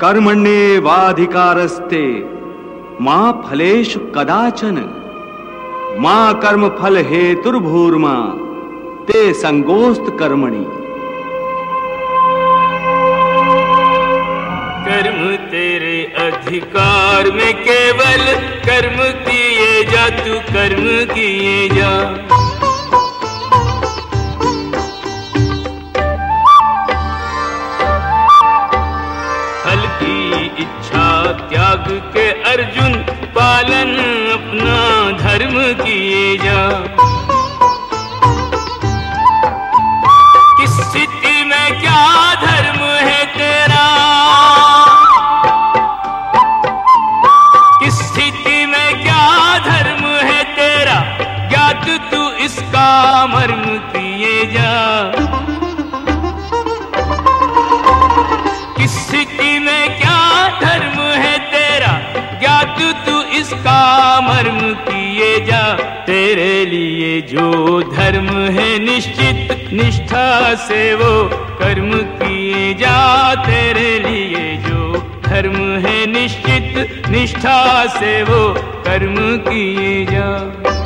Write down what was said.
कर्मण्येवाधिकारस्ते माँ फलेषु कदाचन। माँ कर्म फल हेतुर्भूर्मा। ते संगोस्त कर्मणि। कर्म तेरे अधिकार में केवल कर्म किए जा, तू कर्म किए जा। इच्छा त्याग के अर्जुन पालन अपना धर्म किए जा। किस स्थिति में क्या धर्म है तेरा? किस स्थिति में क्या धर्म है तेरा? ज्ञात तू इसका मर्म किए जा। किस स्थिति इसका मर्म किए जा, तेरे लिए जो धर्म है निश्चित, निष्ठा से वो कर्म किए जा, तेरे लिए जो धर्म है निश्चित, निष्ठा से वो कर्म किए जा।